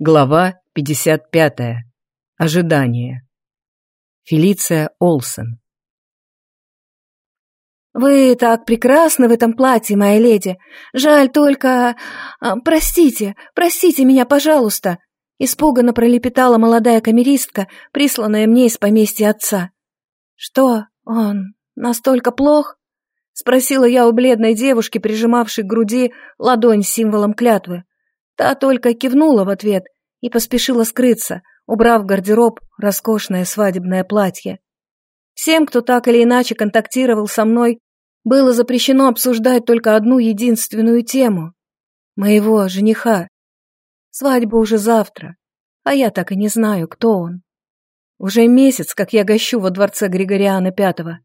Глава 55. Ожидание. Фелиция Олсен. «Вы так прекрасны в этом платье, моя леди. Жаль только... А, простите, простите меня, пожалуйста!» Испуганно пролепетала молодая камеристка, присланная мне из поместья отца. «Что, он настолько плох?» Спросила я у бледной девушки, прижимавшей к груди ладонь с символом клятвы. Та только кивнула в ответ и поспешила скрыться, убрав в гардероб роскошное свадебное платье. Всем, кто так или иначе контактировал со мной, было запрещено обсуждать только одну единственную тему — моего жениха. Свадьба уже завтра, а я так и не знаю, кто он. Уже месяц, как я гощу во дворце Григориана Пятого.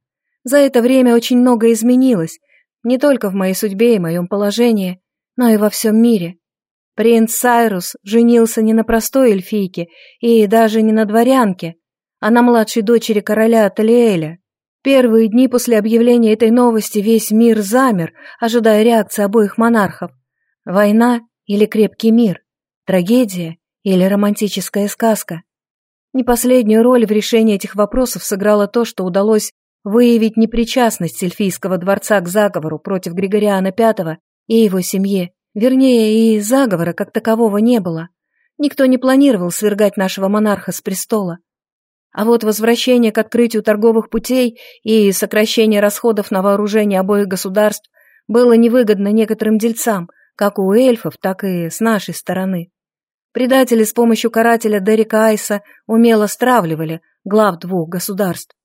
За это время очень многое изменилось, не только в моей судьбе и моем положении, но и во всем мире. Принц Сайрус женился не на простой эльфийке и даже не на дворянке, а на младшей дочери короля Талиэля. Первые дни после объявления этой новости весь мир замер, ожидая реакции обоих монархов. Война или крепкий мир? Трагедия или романтическая сказка? Не последнюю роль в решении этих вопросов сыграло то, что удалось выявить непричастность эльфийского дворца к заговору против Григориана V и его семьи. Вернее, и заговора как такового не было. Никто не планировал свергать нашего монарха с престола. А вот возвращение к открытию торговых путей и сокращение расходов на вооружение обоих государств было невыгодно некоторым дельцам, как у эльфов, так и с нашей стороны. Предатели с помощью карателя Дерека Айса умело стравливали глав двух государств.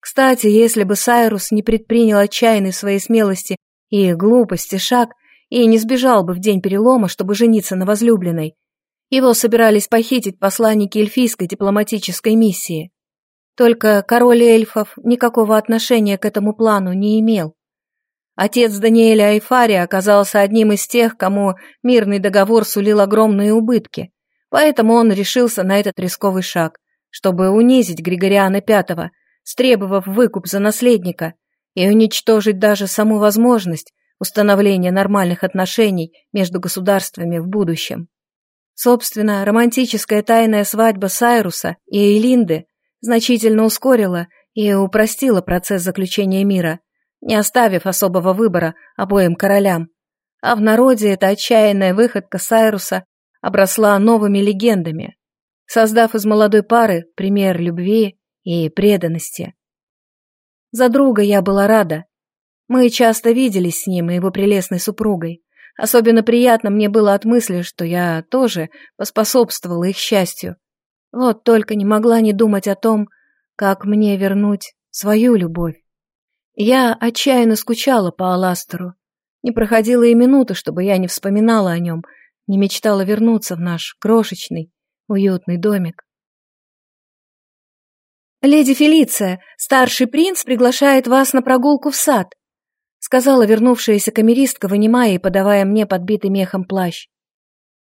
Кстати, если бы Сайрус не предпринял отчаянной своей смелости и глупости шаг, и не сбежал бы в день перелома, чтобы жениться на возлюбленной. Его собирались похитить посланники эльфийской дипломатической миссии. Только король эльфов никакого отношения к этому плану не имел. Отец Даниэля Айфария оказался одним из тех, кому мирный договор сулил огромные убытки, поэтому он решился на этот рисковый шаг, чтобы унизить Григориана V, стребовав выкуп за наследника и уничтожить даже саму возможность установления нормальных отношений между государствами в будущем. Собственно, романтическая тайная свадьба Сайруса и Элинды значительно ускорила и упростила процесс заключения мира, не оставив особого выбора обоим королям. А в народе эта отчаянная выходка Сайруса обросла новыми легендами, создав из молодой пары пример любви и преданности. За друга я была рада, мы часто виделись с ним и его прелестной супругой. Особенно приятно мне было от мысли, что я тоже поспособствовала их счастью. Вот только не могла не думать о том, как мне вернуть свою любовь. Я отчаянно скучала по Аластеру. Не проходило и минуты, чтобы я не вспоминала о нем, не мечтала вернуться в наш крошечный, уютный домик. «Леди Фелиция, старший принц приглашает вас на прогулку в сад», сказала вернувшаяся камеристка, вынимая и подавая мне подбитый мехом плащ.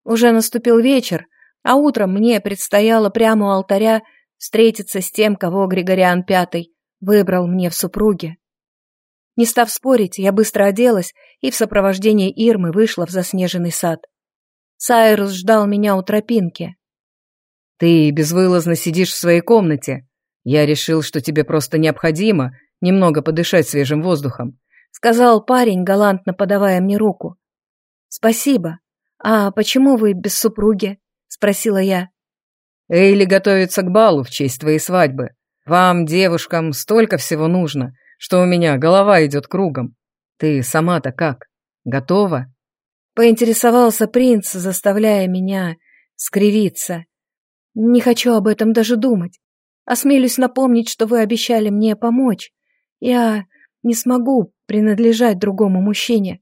Уже наступил вечер, а утром мне предстояло прямо у алтаря встретиться с тем, кого Григориан Пятый выбрал мне в супруге. Не став спорить, я быстро оделась и в сопровождении Ирмы вышла в заснеженный сад. Сайрус ждал меня у тропинки. «Ты безвылазно сидишь в своей комнате. Я решил, что тебе просто необходимо немного подышать свежим воздухом сказал парень, галантно подавая мне руку. «Спасибо. А почему вы без супруги?» — спросила я. «Эйли готовится к балу в честь твоей свадьбы. Вам, девушкам, столько всего нужно, что у меня голова идет кругом. Ты сама-то как? Готова?» Поинтересовался принц, заставляя меня скривиться. «Не хочу об этом даже думать. Осмелюсь напомнить, что вы обещали мне помочь. Я не смогу принадлежать другому мужчине.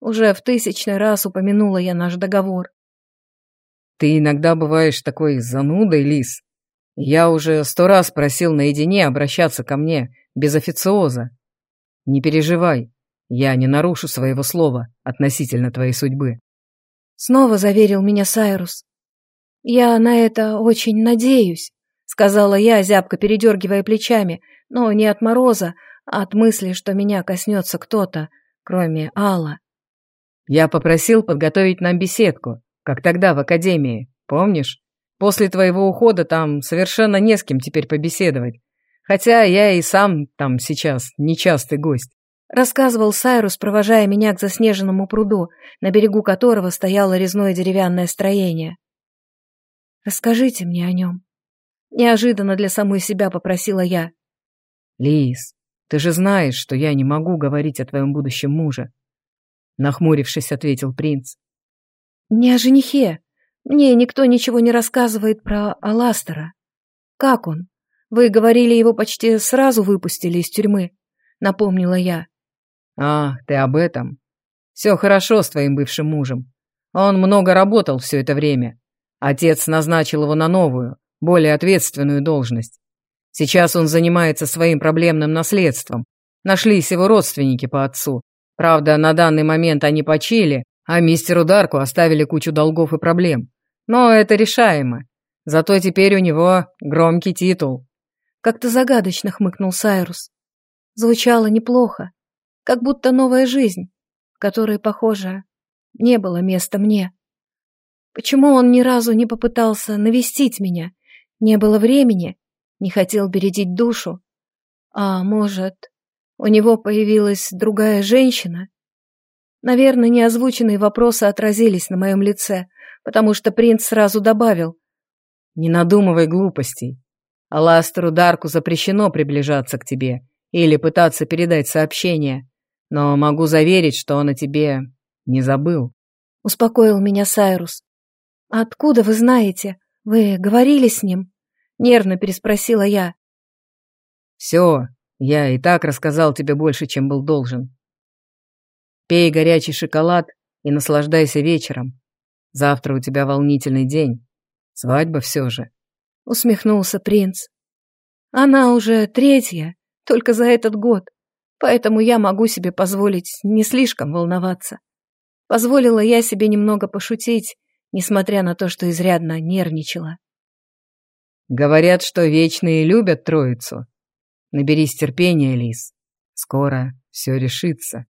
Уже в тысячный раз упомянула я наш договор. Ты иногда бываешь такой занудой, Лис. Я уже сто раз просил наедине обращаться ко мне, без официоза. Не переживай, я не нарушу своего слова относительно твоей судьбы. Снова заверил меня Сайрус. Я на это очень надеюсь, сказала я, зябко передергивая плечами, но не от мороза, от мысли, что меня коснется кто-то, кроме Алла. Я попросил подготовить нам беседку, как тогда в академии. помнишь? После твоего ухода там совершенно не с кем теперь побеседовать. Хотя я и сам там сейчас нечастый гость. Рассказывал Сайрус, провожая меня к заснеженному пруду, на берегу которого стояло резное деревянное строение. «Расскажите мне о нем». Неожиданно для самой себя попросила я. «Лис, ты же знаешь, что я не могу говорить о твоем будущем муже», нахмурившись, ответил принц. «Не о женихе. Мне никто ничего не рассказывает про Аластера. Как он? Вы говорили, его почти сразу выпустили из тюрьмы», напомнила я. «А, ты об этом? Все хорошо с твоим бывшим мужем. Он много работал все это время. Отец назначил его на новую, более ответственную должность. Сейчас он занимается своим проблемным наследством. Нашлись его родственники по отцу. Правда, на данный момент они почили, а мистеру Дарку оставили кучу долгов и проблем. Но это решаемо. Зато теперь у него громкий титул. Как-то загадочно хмыкнул Сайрус. Звучало неплохо как будто новая жизнь, которой, похоже, не было места мне. Почему он ни разу не попытался навестить меня? Не было времени, не хотел бередить душу. А может, у него появилась другая женщина? Наверное, неозвученные вопросы отразились на моем лице, потому что принц сразу добавил. «Не надумывай глупостей. Аластеру Дарку запрещено приближаться к тебе или пытаться передать сообщение но могу заверить, что он о тебе не забыл. Успокоил меня Сайрус. «Откуда вы знаете? Вы говорили с ним?» Нервно переспросила я. «Все, я и так рассказал тебе больше, чем был должен. Пей горячий шоколад и наслаждайся вечером. Завтра у тебя волнительный день. Свадьба все же». Усмехнулся принц. «Она уже третья, только за этот год поэтому я могу себе позволить не слишком волноваться. Позволила я себе немного пошутить, несмотря на то, что изрядно нервничала. Говорят, что вечные любят троицу. Наберись терпения, Лис. Скоро все решится.